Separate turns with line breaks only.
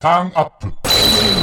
ターンアップ。